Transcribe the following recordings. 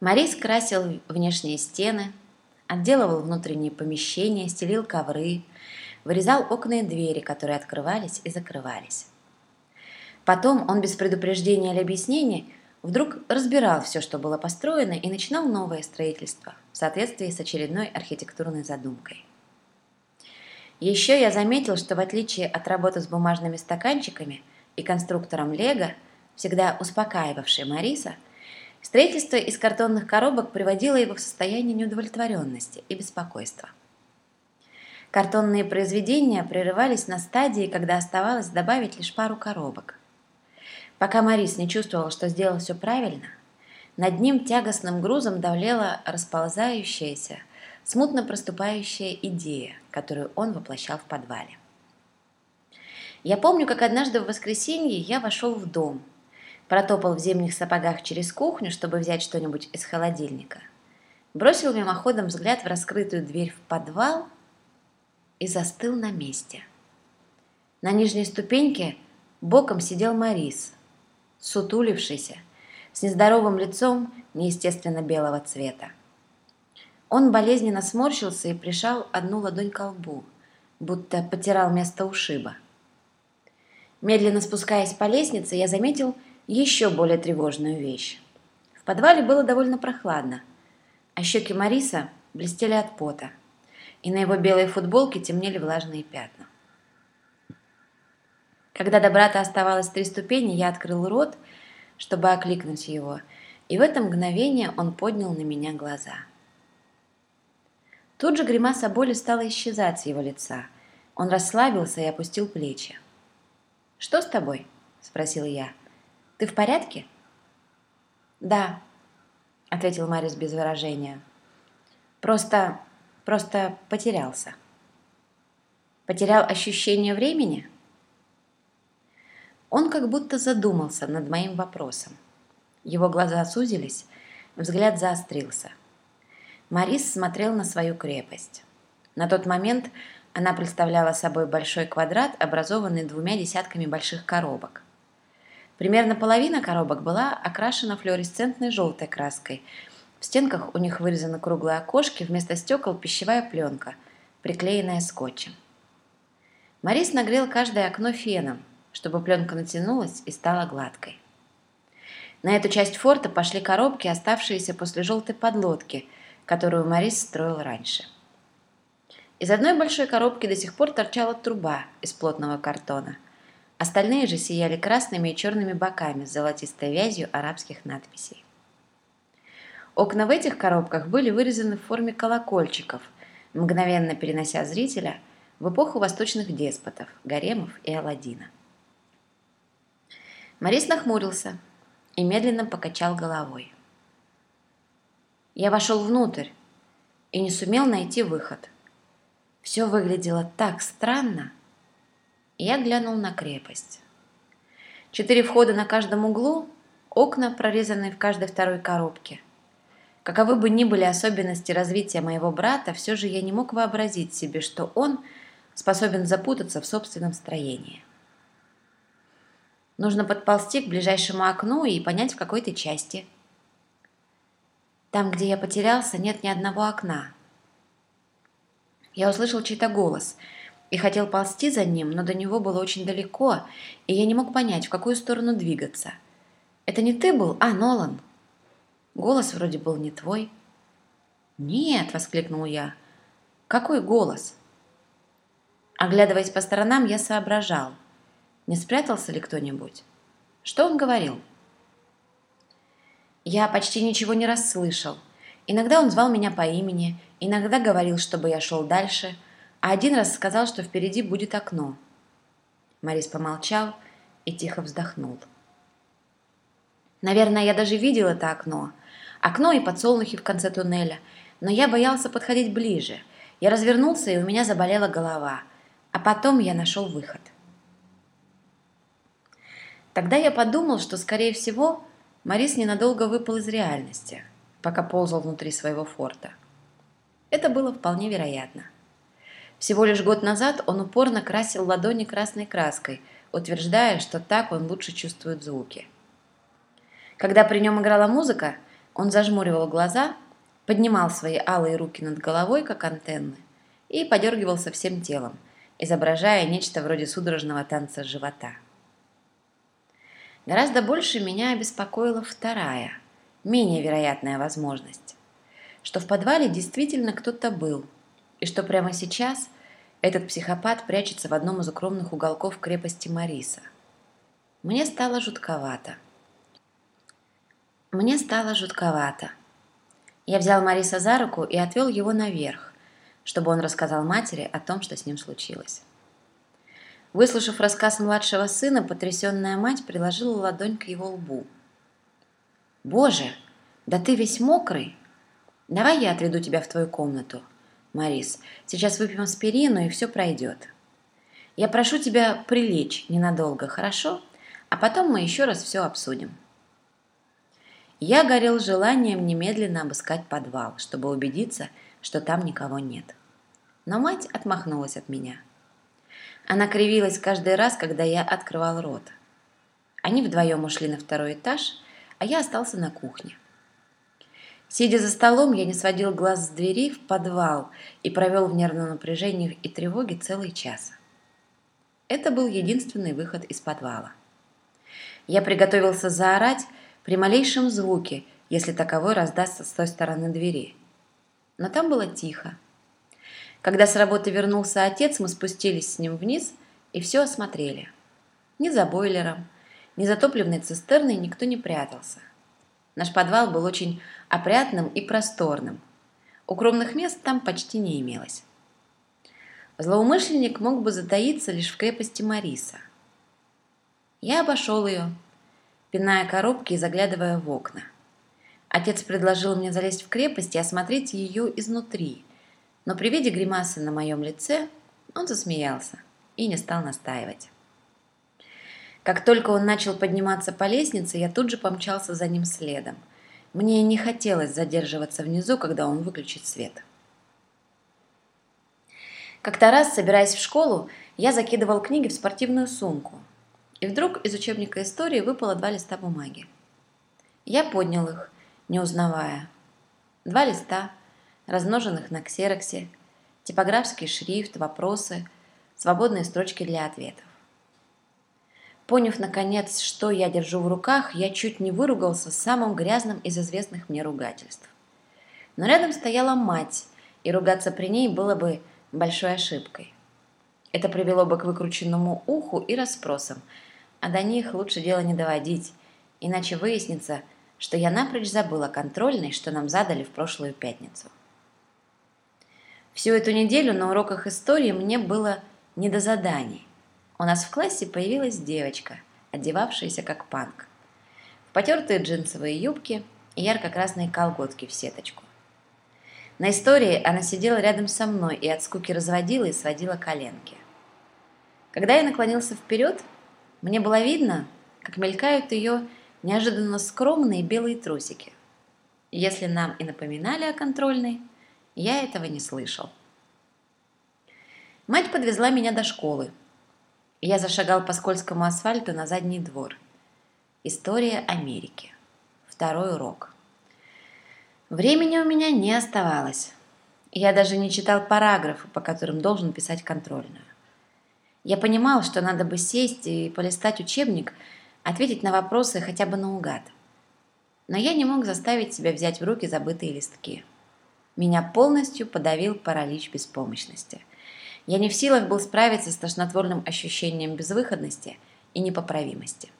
Марис красил внешние стены, отделывал внутренние помещения, стелил ковры, вырезал окна и двери, которые открывались и закрывались. Потом он без предупреждения или объяснения вдруг разбирал все, что было построено, и начинал новое строительство в соответствии с очередной архитектурной задумкой. Еще я заметил, что в отличие от работы с бумажными стаканчиками и конструктором Лего, всегда успокаивавшей Мариса, строительство из картонных коробок приводило его в состояние неудовлетворенности и беспокойства. Картонные произведения прерывались на стадии, когда оставалось добавить лишь пару коробок. Пока Марис не чувствовал, что сделал все правильно, над ним тягостным грузом давлела расползающаяся, смутно проступающая идея, которую он воплощал в подвале. Я помню, как однажды в воскресенье я вошел в дом, протопал в зимних сапогах через кухню, чтобы взять что-нибудь из холодильника, бросил мимоходом взгляд в раскрытую дверь в подвал и застыл на месте. На нижней ступеньке боком сидел Марис, сутулившийся, с нездоровым лицом неестественно белого цвета. Он болезненно сморщился и прижал одну ладонь к лбу, будто потирал место ушиба. Медленно спускаясь по лестнице, я заметил еще более тревожную вещь. В подвале было довольно прохладно, а щеки Мариса блестели от пота, и на его белой футболке темнели влажные пятна. Когда до брата оставалось три ступени, я открыл рот, чтобы окликнуть его, и в это мгновение он поднял на меня глаза – Тут же гримаса боли стала исчезать с его лица. Он расслабился и опустил плечи. «Что с тобой?» – спросил я. «Ты в порядке?» «Да», – ответил Марис без выражения. «Просто... просто потерялся». «Потерял ощущение времени?» Он как будто задумался над моим вопросом. Его глаза сузились, взгляд заострился – Марис смотрел на свою крепость. На тот момент она представляла собой большой квадрат, образованный двумя десятками больших коробок. Примерно половина коробок была окрашена флуоресцентной желтой краской. В стенках у них вырезаны круглые окошки, вместо стекол пищевая пленка, приклеенная скотчем. Марис нагрел каждое окно феном, чтобы пленка натянулась и стала гладкой. На эту часть форта пошли коробки, оставшиеся после желтой подлодки – которую Марис строил раньше. Из одной большой коробки до сих пор торчала труба из плотного картона. Остальные же сияли красными и черными боками с золотистой вязью арабских надписей. Окна в этих коробках были вырезаны в форме колокольчиков, мгновенно перенося зрителя в эпоху восточных деспотов, гаремов и Аладдина. Марис нахмурился и медленно покачал головой. Я вошел внутрь и не сумел найти выход. Все выглядело так странно. Я глянул на крепость. Четыре входа на каждом углу, окна, прорезанные в каждой второй коробке. Каковы бы ни были особенности развития моего брата, все же я не мог вообразить себе, что он способен запутаться в собственном строении. Нужно подползти к ближайшему окну и понять, в какой ты части – там, где я потерялся, нет ни одного окна. Я услышал чей-то голос и хотел ползти за ним, но до него было очень далеко, и я не мог понять, в какую сторону двигаться. «Это не ты был? А, Нолан!» Голос вроде был не твой. «Нет!» — воскликнул я. «Какой голос?» Оглядываясь по сторонам, я соображал. Не спрятался ли кто-нибудь? Что он говорил? Я почти ничего не расслышал. Иногда он звал меня по имени, иногда говорил, чтобы я шел дальше, а один раз сказал, что впереди будет окно. Марис помолчал и тихо вздохнул. Наверное, я даже видел это окно. Окно и подсолнухи в конце туннеля. Но я боялся подходить ближе. Я развернулся, и у меня заболела голова. А потом я нашел выход. Тогда я подумал, что, скорее всего, Морис ненадолго выпал из реальности, пока ползал внутри своего форта. Это было вполне вероятно. Всего лишь год назад он упорно красил ладони красной краской, утверждая, что так он лучше чувствует звуки. Когда при нем играла музыка, Он зажмуривал глаза, поднимал свои алые руки над головой, как антенны, и подергивался всем телом, изображая нечто вроде судорожного танца живота. Гораздо больше меня обеспокоила вторая, менее вероятная возможность, что в подвале действительно кто-то был, и что прямо сейчас этот психопат прячется в одном из укромных уголков крепости Мариса. Мне стало жутковато. Мне стало жутковато. Я взял Мариса за руку и отвел его наверх, чтобы он рассказал матери о том, что с ним случилось. Выслушав рассказ младшего сына, потрясенная мать приложила ладонь к его лбу. «Боже, да ты весь мокрый! Давай я отведу тебя в твою комнату, Марис. Сейчас выпьем аспирину, и все пройдет. Я прошу тебя прилечь ненадолго, хорошо? А потом мы еще раз все обсудим». Я горел желанием немедленно обыскать подвал, чтобы убедиться, что там никого нет. Но мать отмахнулась от меня – она кривилась каждый раз, когда я открывал рот. Они вдвоем ушли на второй этаж, а я остался на кухне. Сидя за столом, я не сводил глаз с двери в подвал и провел в нервном напряжении и тревоге целый час. Это был единственный выход из подвала. Я приготовился заорать при малейшем звуке, если таковой раздастся с той стороны двери. Но там было тихо, когда с работы вернулся отец, мы спустились с ним вниз и все осмотрели. Ни за бойлером, ни за топливной цистерной никто не прятался. Наш подвал был очень опрятным и просторным. Укромных мест там почти не имелось. Злоумышленник мог бы затаиться лишь в крепости Мариса. Я обошел ее, пиная коробки и заглядывая в окна. Отец предложил мне залезть в крепость и осмотреть ее изнутри, но при виде гримасы на моем лице он засмеялся и не стал настаивать. Как только он начал подниматься по лестнице, я тут же помчался за ним следом. Мне не хотелось задерживаться внизу, когда он выключит свет. Как-то раз, собираясь в школу, я закидывал книги в спортивную сумку. И вдруг из учебника истории выпало два листа бумаги. Я поднял их, не узнавая. Два листа – размноженных на ксероксе, типографский шрифт, вопросы, свободные строчки для ответов. Поняв, наконец, что я держу в руках, я чуть не выругался самым грязным из известных мне ругательств. Но рядом стояла мать, и ругаться при ней было бы большой ошибкой. Это привело бы к выкрученному уху и расспросам, а до них лучше дело не доводить, иначе выяснится, что я напрочь забыла контрольный, что нам задали в прошлую пятницу. Всю эту неделю на уроках истории мне было не до заданий. У нас в классе появилась девочка, одевавшаяся как панк. В потертые джинсовые юбки и ярко-красные колготки в сеточку. На истории она сидела рядом со мной и от скуки разводила и сводила коленки. Когда я наклонился вперед, мне было видно, как мелькают ее неожиданно скромные белые трусики. Если нам и напоминали о контрольной – я этого не слышал. Мать подвезла меня до школы. Я зашагал по скользкому асфальту на задний двор. История Америки. Второй урок. Времени у меня не оставалось. Я даже не читал параграфы, по которым должен писать контрольную. Я понимал, что надо бы сесть и полистать учебник, ответить на вопросы хотя бы наугад. Но я не мог заставить себя взять в руки забытые листки. Меня полностью подавил паралич беспомощности. Я не в силах был справиться с тошнотворным ощущением безвыходности и непоправимости.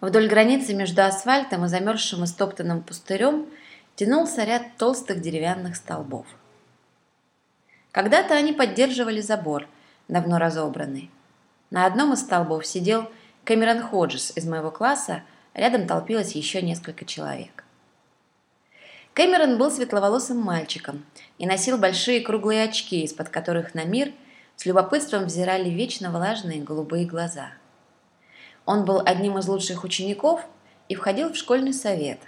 Вдоль границы между асфальтом и замерзшим и стоптанным пустырем тянулся ряд толстых деревянных столбов. Когда-то они поддерживали забор, давно разобранный. На одном из столбов сидел Кэмерон Ходжес из моего класса, рядом толпилось еще несколько человек. Кэмерон был светловолосым мальчиком и носил большие круглые очки, из-под которых на мир с любопытством взирали вечно влажные голубые глаза. Он был одним из лучших учеников и входил в школьный совет.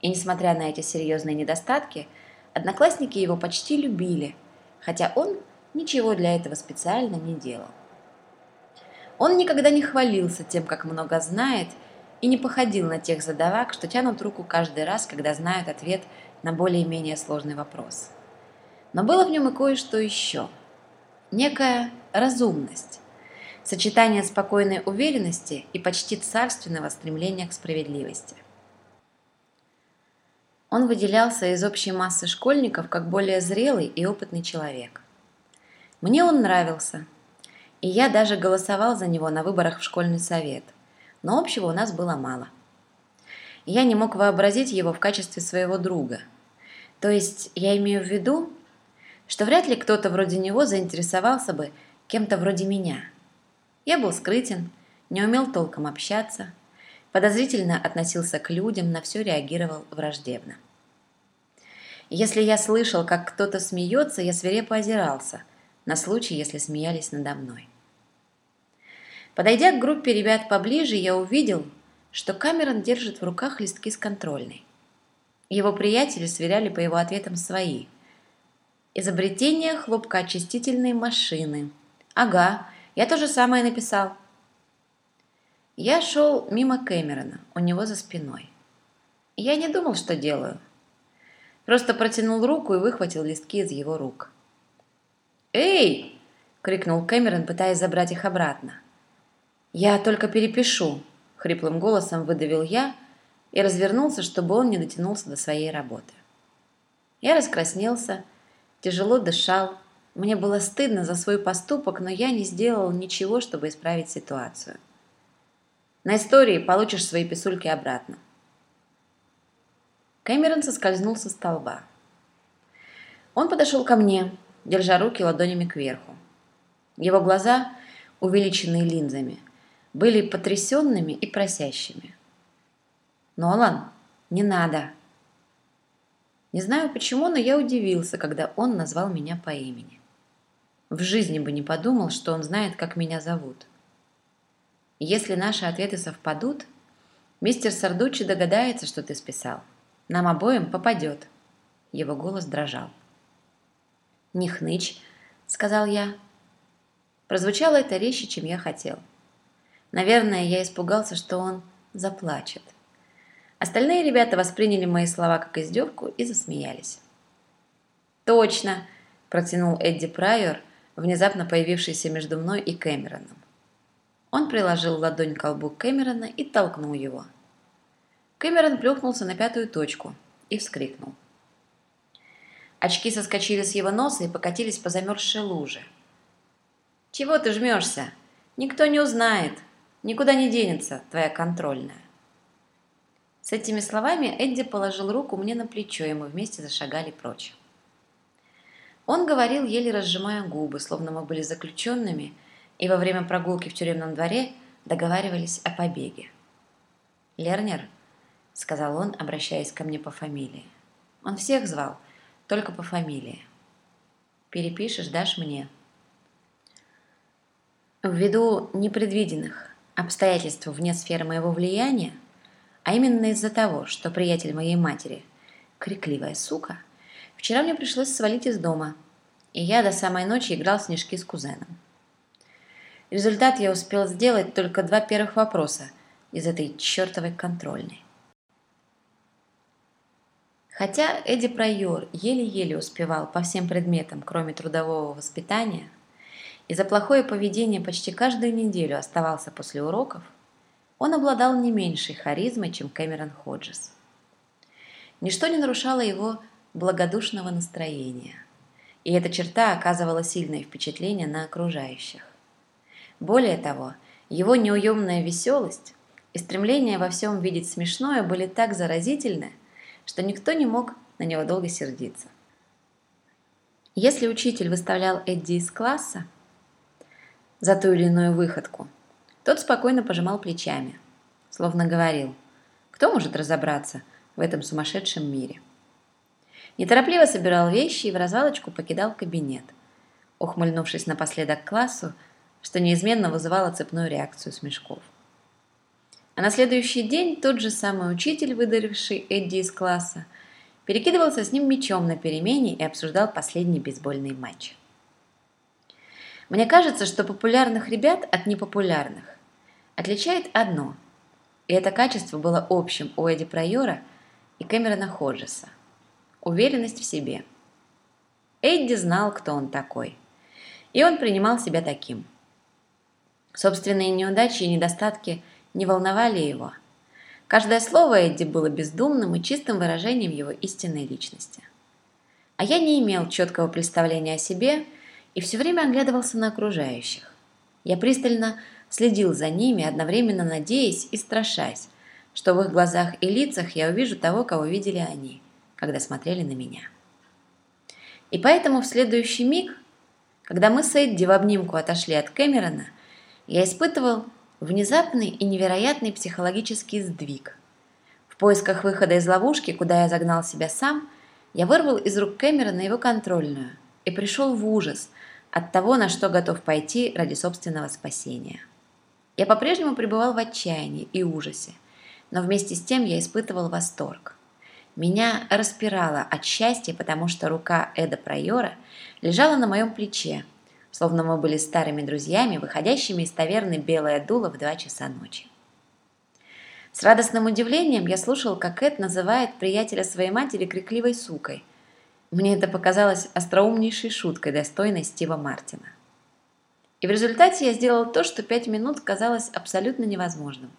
И несмотря на эти серьезные недостатки, одноклассники его почти любили, хотя он ничего для этого специально не делал. Он никогда не хвалился тем, как много знает, и не походил на тех задавак, что тянут руку каждый раз, когда знают ответ на более-менее сложный вопрос. Но было в нем и кое-что еще. Некая разумность, сочетание спокойной уверенности и почти царственного стремления к справедливости. Он выделялся из общей массы школьников как более зрелый и опытный человек. Мне он нравился, и я даже голосовал за него на выборах в школьный совет, но общего у нас было мало. Я не мог вообразить его в качестве своего друга. То есть я имею в виду, что вряд ли кто-то вроде него заинтересовался бы кем-то вроде меня – я был скрытен, не умел толком общаться, подозрительно относился к людям, на все реагировал враждебно. Если я слышал, как кто-то смеется, я свирепо озирался, на случай, если смеялись надо мной. Подойдя к группе ребят поближе, я увидел, что Камерон держит в руках листки с контрольной. Его приятели сверяли по его ответам свои. Изобретение хлопкоочистительной машины. Ага, я то же самое написал. Я шел мимо Кэмерона, у него за спиной. Я не думал, что делаю. Просто протянул руку и выхватил листки из его рук. «Эй!» — крикнул Кэмерон, пытаясь забрать их обратно. «Я только перепишу», — хриплым голосом выдавил я и развернулся, чтобы он не дотянулся до своей работы. Я раскраснелся, тяжело дышал, мне было стыдно за свой поступок, но я не сделал ничего, чтобы исправить ситуацию. На истории получишь свои писульки обратно. Кэмерон соскользнул со столба. Он подошел ко мне, держа руки ладонями кверху. Его глаза, увеличенные линзами, были потрясенными и просящими. «Нолан, не надо!» Не знаю почему, но я удивился, когда он назвал меня по имени. В жизни бы не подумал, что он знает, как меня зовут. Если наши ответы совпадут, мистер Сардучи догадается, что ты списал. Нам обоим попадет. Его голос дрожал. «Не хнычь», — сказал я. Прозвучало это резче, чем я хотел. Наверное, я испугался, что он заплачет. Остальные ребята восприняли мои слова как издевку и засмеялись. «Точно!» – протянул Эдди Прайор, внезапно появившийся между мной и Кэмероном. Он приложил ладонь к колбу Кэмерона и толкнул его. Кэмерон плюхнулся на пятую точку и вскрикнул. Очки соскочили с его носа и покатились по замерзшей луже. «Чего ты жмешься? Никто не узнает. Никуда не денется твоя контрольная». С этими словами Эдди положил руку мне на плечо, и мы вместе зашагали прочь. Он говорил, еле разжимая губы, словно мы были заключенными, и во время прогулки в тюремном дворе договаривались о побеге. «Лернер», — сказал он, обращаясь ко мне по фамилии. Он всех звал, только по фамилии. «Перепишешь, дашь мне». Ввиду непредвиденных обстоятельств вне сферы моего влияния, а именно из-за того, что приятель моей матери, крикливая сука, Вчера мне пришлось свалить из дома, и я до самой ночи играл в снежки с кузеном. Результат я успел сделать только два первых вопроса из этой чертовой контрольной. Хотя Эдди Прайор еле-еле успевал по всем предметам, кроме трудового воспитания, и за плохое поведение почти каждую неделю оставался после уроков, он обладал не меньшей харизмой, чем Кэмерон Ходжес. Ничто не нарушало его благодушного настроения. И эта черта оказывала сильное впечатление на окружающих. Более того, его неуемная веселость и стремление во всем видеть смешное были так заразительны, что никто не мог на него долго сердиться. Если учитель выставлял Эдди из класса за ту или иную выходку, тот спокойно пожимал плечами, словно говорил, кто может разобраться в этом сумасшедшем мире. Неторопливо собирал вещи и в развалочку покидал кабинет, ухмыльнувшись напоследок классу, что неизменно вызывало цепную реакцию смешков. А на следующий день тот же самый учитель, выдаривший Эдди из класса, перекидывался с ним мячом на перемене и обсуждал последний бейсбольный матч. Мне кажется, что популярных ребят от непопулярных отличает одно. И это качество было общим у Эдди Прайора и Кэмерона Ходжеса. Уверенность в себе. Эдди знал, кто он такой. И он принимал себя таким. Собственные неудачи и недостатки не волновали его. Каждое слово Эдди было бездумным и чистым выражением его истинной личности. А я не имел четкого представления о себе и все время оглядывался на окружающих. Я пристально следил за ними, одновременно надеясь и страшась, что в их глазах и лицах я увижу того, кого видели они, когда смотрели на меня. И поэтому в следующий миг, когда мы с Эдди в обнимку отошли от Кэмерона, я испытывал внезапный и невероятный психологический сдвиг. В поисках выхода из ловушки, куда я загнал себя сам, я вырвал из рук Кэмерона его контрольную и пришел в ужас от того, на что готов пойти ради собственного спасения. Я по-прежнему пребывал в отчаянии и ужасе, но вместе с тем я испытывал восторг. Меня распирало от счастья, потому что рука Эда Прайора лежала на моем плече, словно мы были старыми друзьями, выходящими из таверны «Белое дуло» в два часа ночи. С радостным удивлением я слушал, как Эд называет приятеля своей матери крикливой сукой. Мне это показалось остроумнейшей шуткой, достойной Стива Мартина. И в результате я сделал то, что пять минут казалось абсолютно невозможным.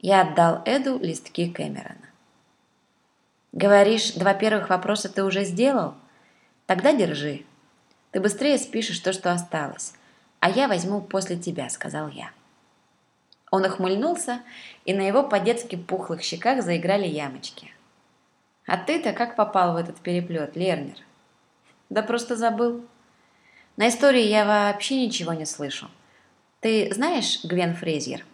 Я отдал Эду листки Кэмерона. «Говоришь, два первых вопроса ты уже сделал? Тогда держи. Ты быстрее спишешь то, что осталось, а я возьму после тебя», — сказал я. Он охмыльнулся, и на его по-детски пухлых щеках заиграли ямочки. «А ты-то как попал в этот переплет, Лернер?» «Да просто забыл», на истории я вообще ничего не слышу. Ты знаешь Гвен Фрейзер?